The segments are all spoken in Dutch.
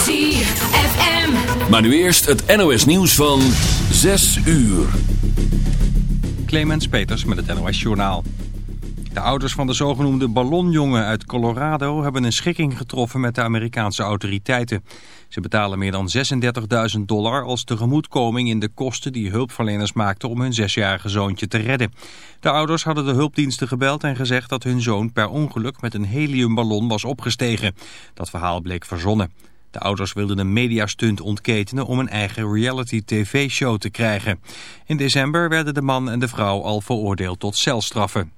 ZFM. Maar nu eerst het NOS nieuws van 6 uur. Clemens Peters met het NOS Journaal. De ouders van de zogenoemde ballonjongen uit Colorado hebben een schikking getroffen met de Amerikaanse autoriteiten. Ze betalen meer dan 36.000 dollar als tegemoetkoming in de kosten die hulpverleners maakten om hun zesjarige zoontje te redden. De ouders hadden de hulpdiensten gebeld en gezegd dat hun zoon per ongeluk met een heliumballon was opgestegen. Dat verhaal bleek verzonnen. De ouders wilden een mediastunt ontketenen om een eigen reality-tv-show te krijgen. In december werden de man en de vrouw al veroordeeld tot celstraffen.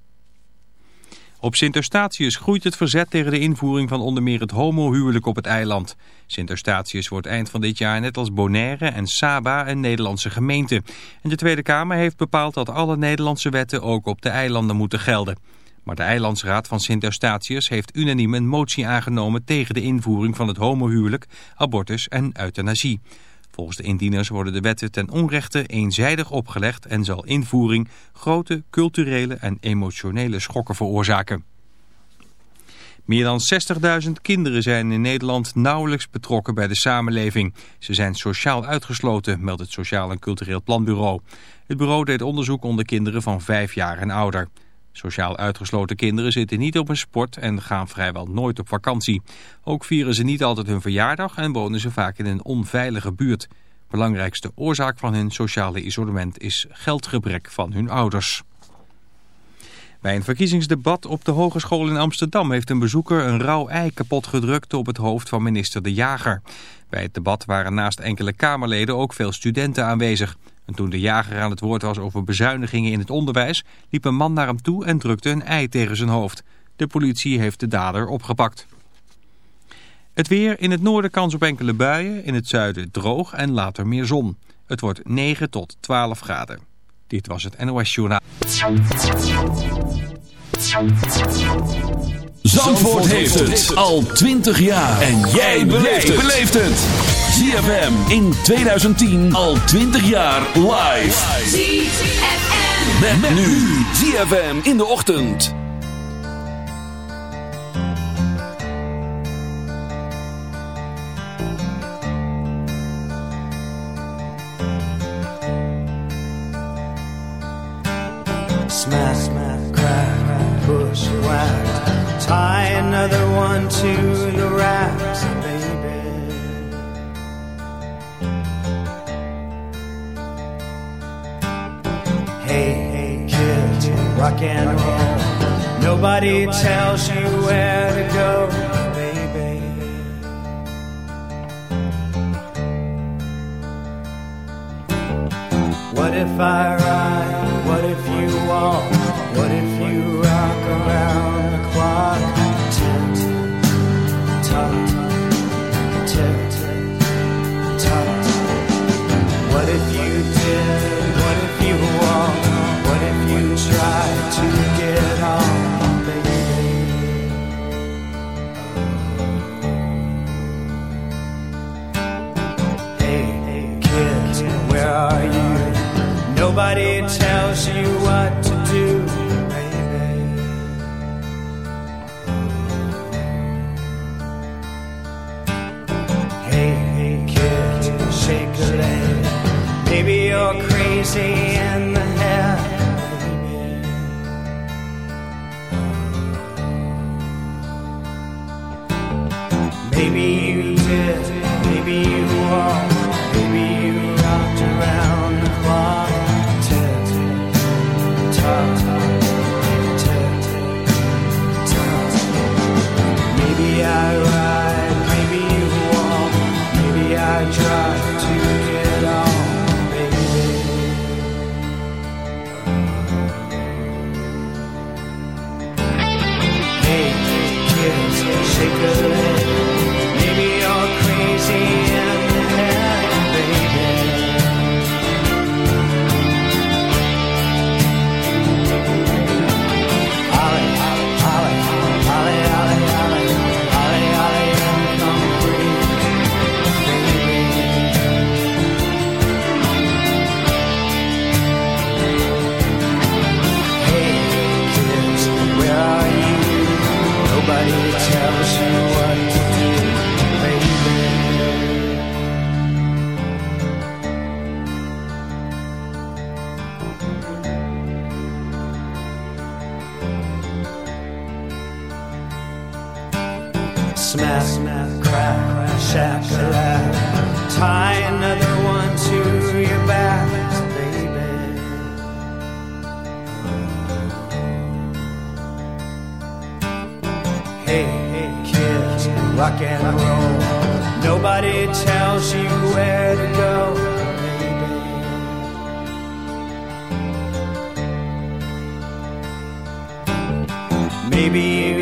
Op Sint Eustatius groeit het verzet tegen de invoering van onder meer het homohuwelijk op het eiland. Sint Eustatius wordt eind van dit jaar net als Bonaire en Saba een Nederlandse gemeente. En de Tweede Kamer heeft bepaald dat alle Nederlandse wetten ook op de eilanden moeten gelden. Maar de eilandsraad van Sint Eustatius heeft unaniem een motie aangenomen tegen de invoering van het homohuwelijk, abortus en euthanasie. Volgens de indieners worden de wetten ten onrechte eenzijdig opgelegd en zal invoering grote culturele en emotionele schokken veroorzaken. Meer dan 60.000 kinderen zijn in Nederland nauwelijks betrokken bij de samenleving. Ze zijn sociaal uitgesloten, meldt het Sociaal en Cultureel Planbureau. Het bureau deed onderzoek onder kinderen van 5 jaar en ouder. Sociaal uitgesloten kinderen zitten niet op een sport en gaan vrijwel nooit op vakantie. Ook vieren ze niet altijd hun verjaardag en wonen ze vaak in een onveilige buurt. Belangrijkste oorzaak van hun sociale isolement is geldgebrek van hun ouders. Bij een verkiezingsdebat op de Hogeschool in Amsterdam heeft een bezoeker een rauw ei kapot gedrukt op het hoofd van minister De Jager. Bij het debat waren naast enkele Kamerleden ook veel studenten aanwezig. En toen de jager aan het woord was over bezuinigingen in het onderwijs... liep een man naar hem toe en drukte een ei tegen zijn hoofd. De politie heeft de dader opgepakt. Het weer in het noorden kans op enkele buien, in het zuiden droog en later meer zon. Het wordt 9 tot 12 graden. Dit was het NOS Journaal. Zandvoort heeft het al 20 jaar. En jij beleeft het. ZFM in 2010 al 20 jaar live. ZFM. Met, nu. ZFM in de ochtend. Smash, smash, crack, push, whack. Tie another one to the racks, rock and roll. Nobody tells you where to go, baby. What if I ride? What if you walk? What if you rock around Nobody tells you what to do, baby. Hey, hey, kid, shake a leg. Maybe you're crazy Maybe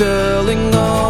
telling all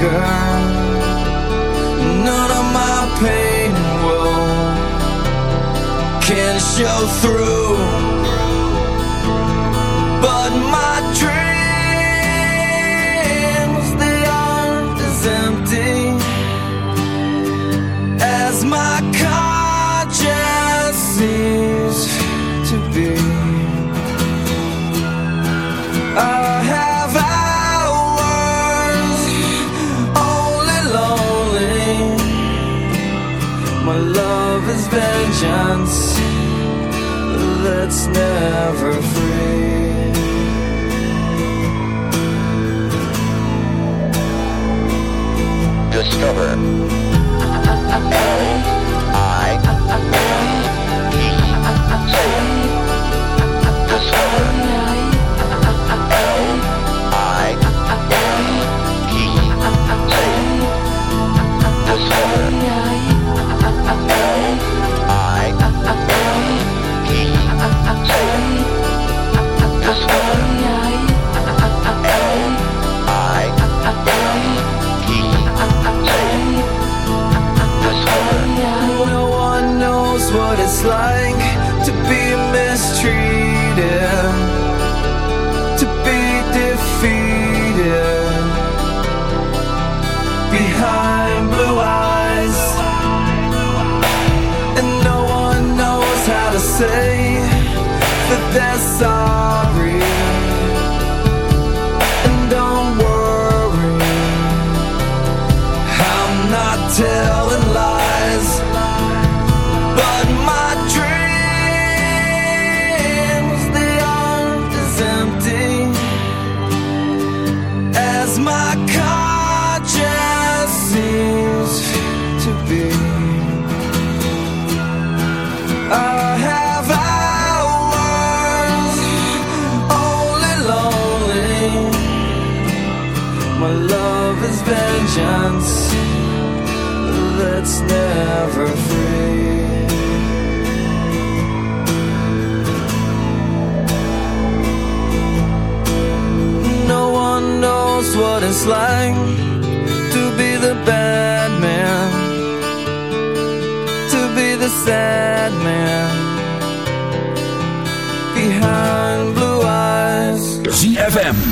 girl. None of my pain and woe can show through.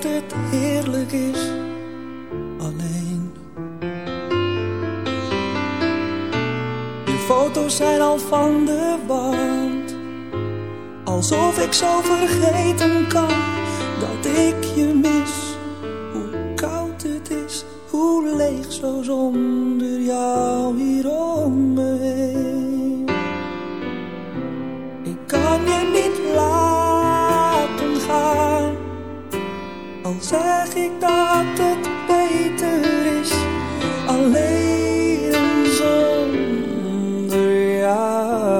te I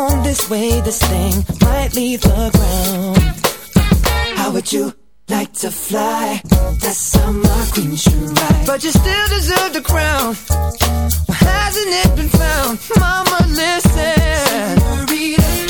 On this way, this thing might leave the ground. How would you like to fly? That's how my queen should ride. But you still deserve the crown. Why hasn't it been found? Mama, listen. I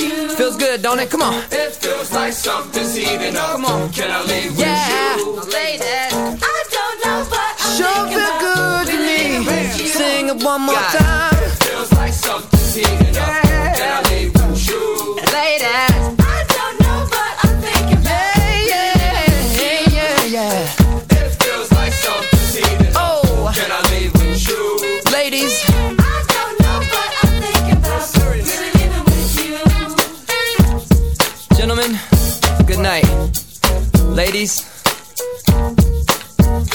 you. Feels good, don't it? Come on. It feels like something's heating up. Come on. Can I leave Yeah. with you? Ladies. I don't know what I'm Sure thinking feel about. good to me. Sing it one more God. time. It feels like something's heating up. Can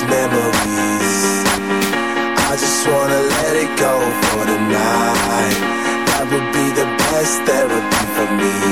The memories. I just wanna let it go for the night. That would be the best therapy for me.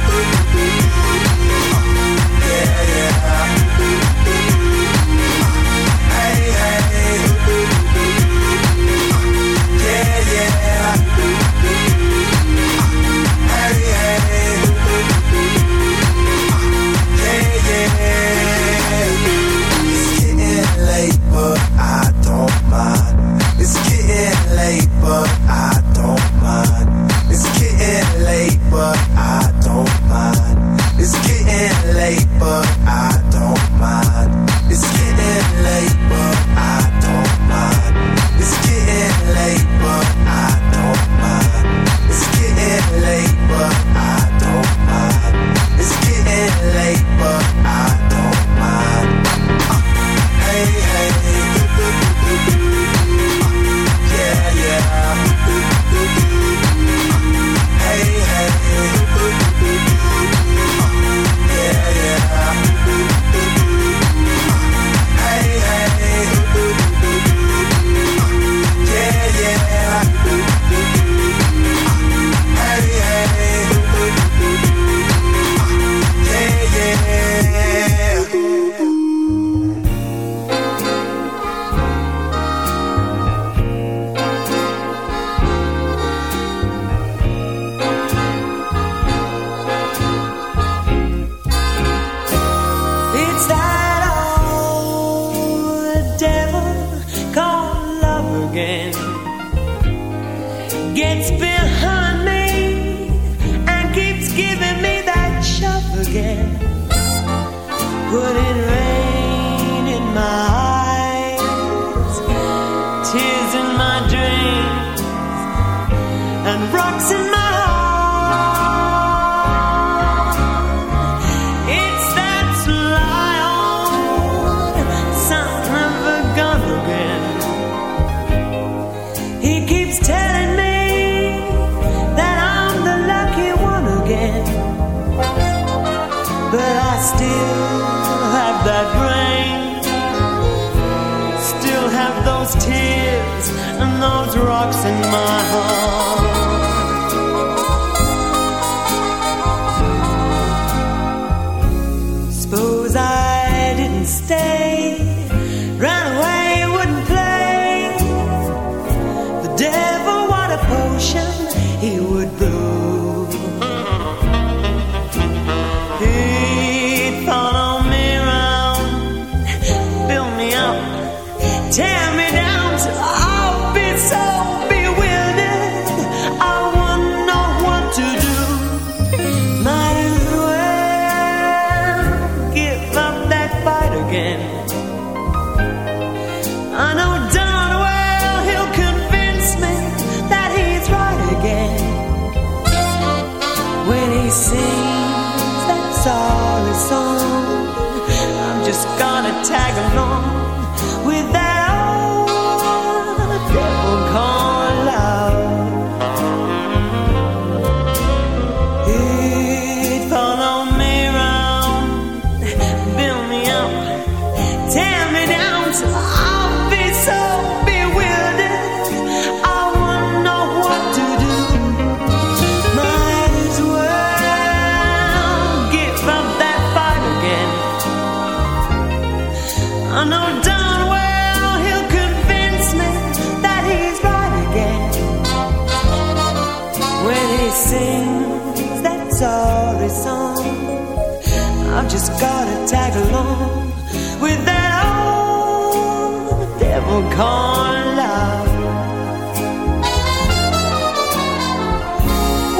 those rocks in my heart. with that old devil called love.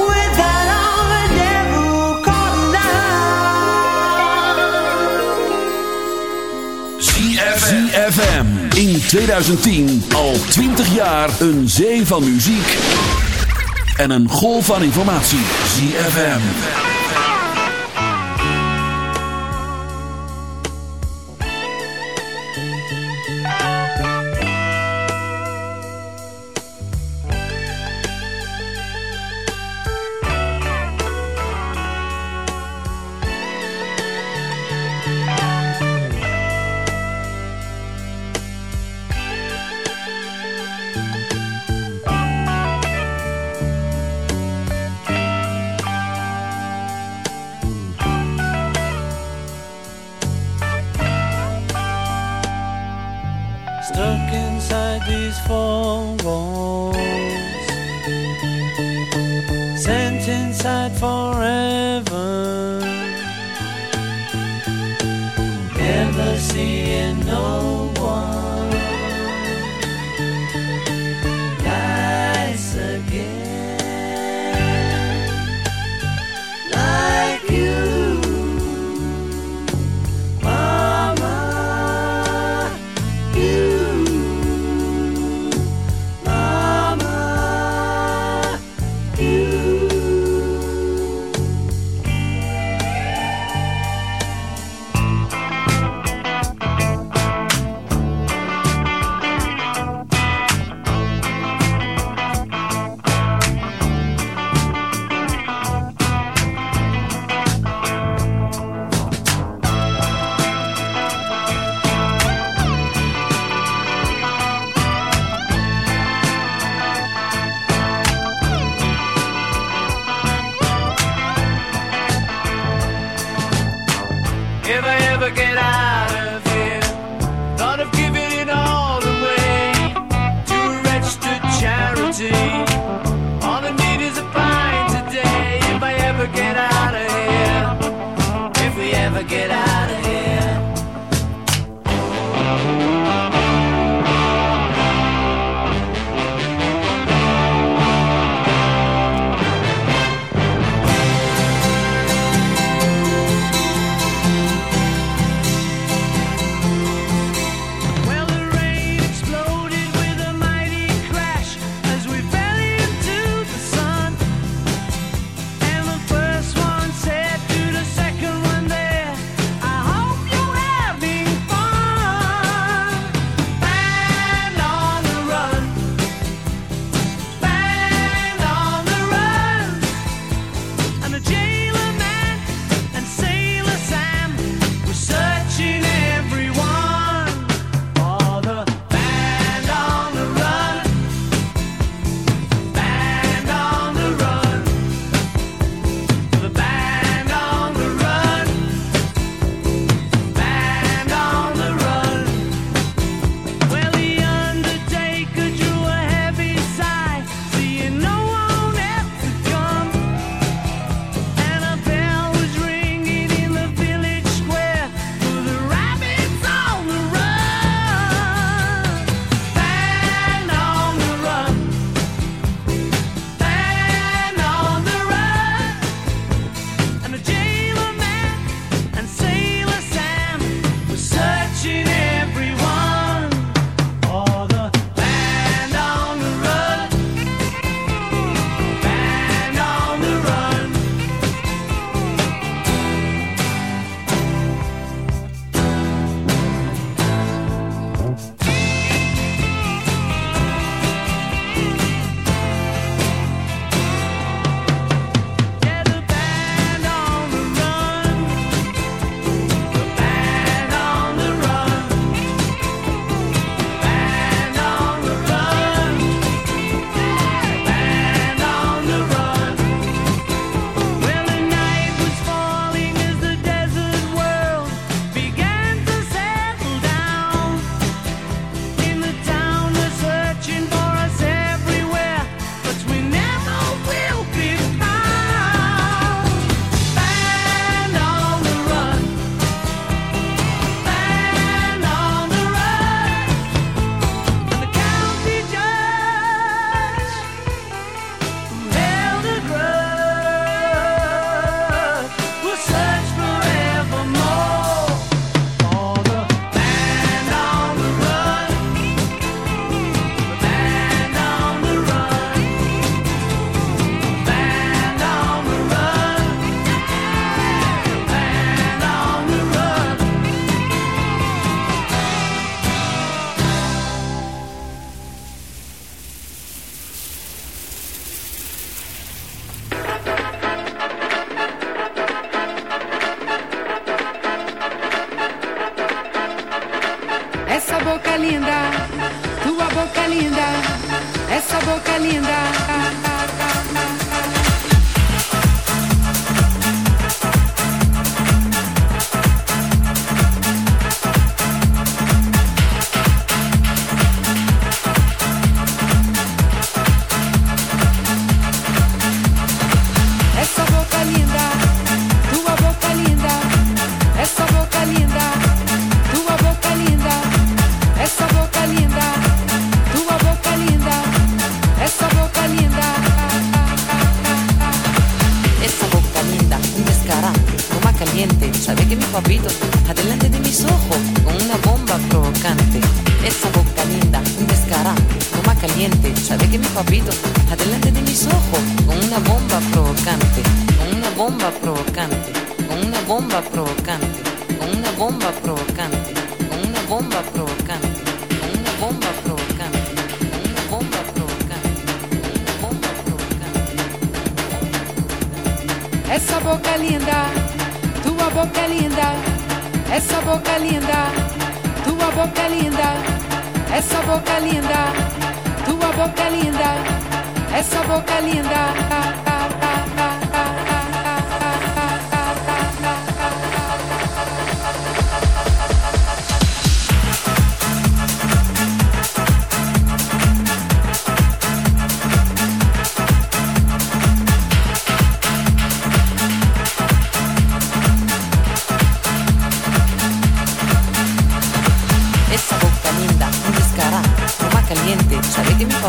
With that old devil called love. ZFM. ZFM. In 2010 al 20 jaar een zee van muziek en een golf van informatie. ZFM.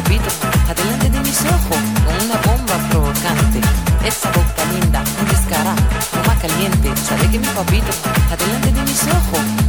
papito, adelante de mis ojos, con una bomba provocante. Esa boca linda, un descarada, más caliente, sabe que mi papito, adelante de mis ojos.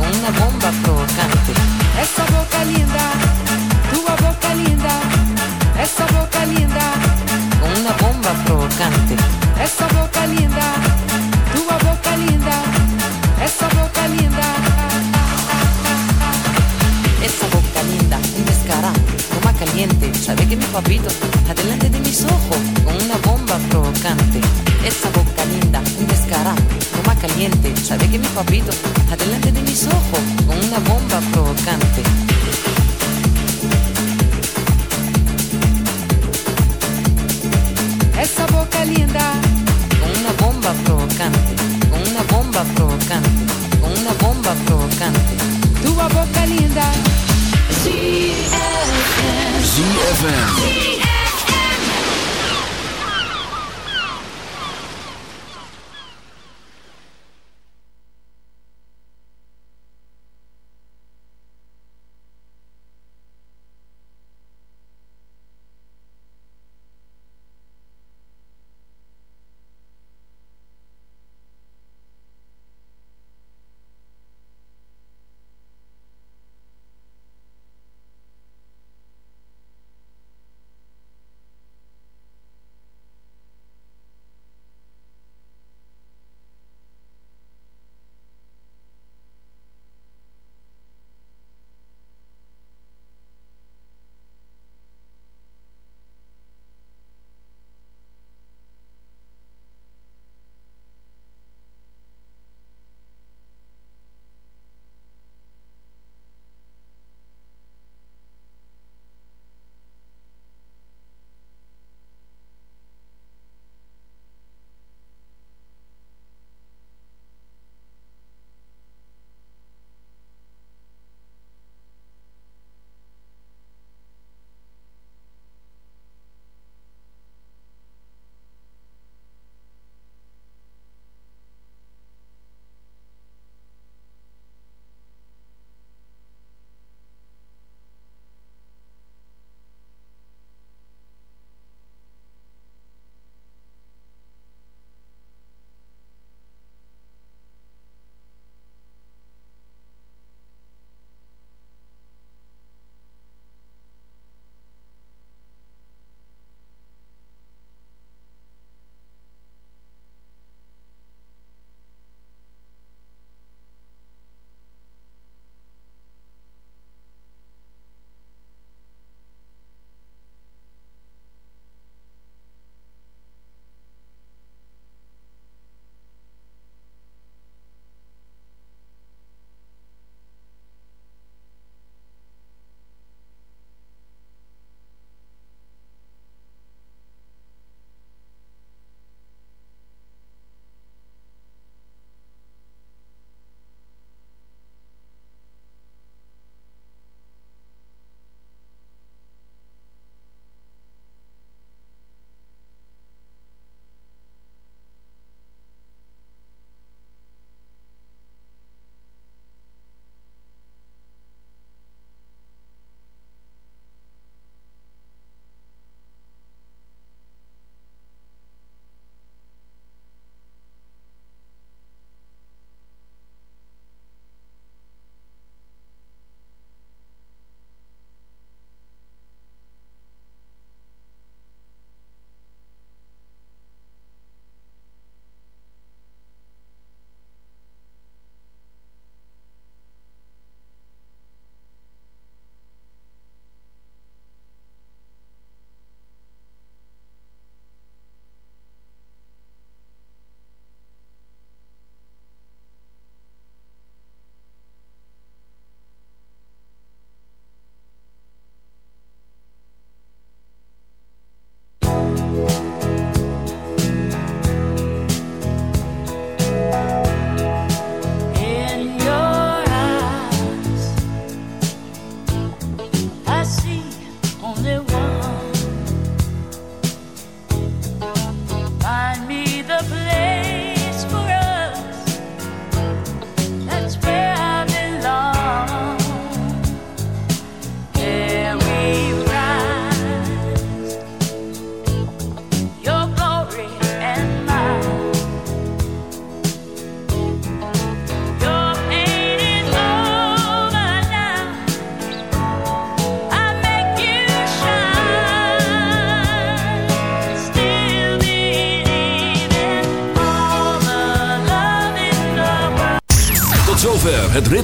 Sabe que mi papito está delante de mis ojos con una bomba provocante. Esa boca linda. Con una bomba provocante. Con una bomba provocante. Con una bomba provocante. Tu boca linda. ZFM. ZFM.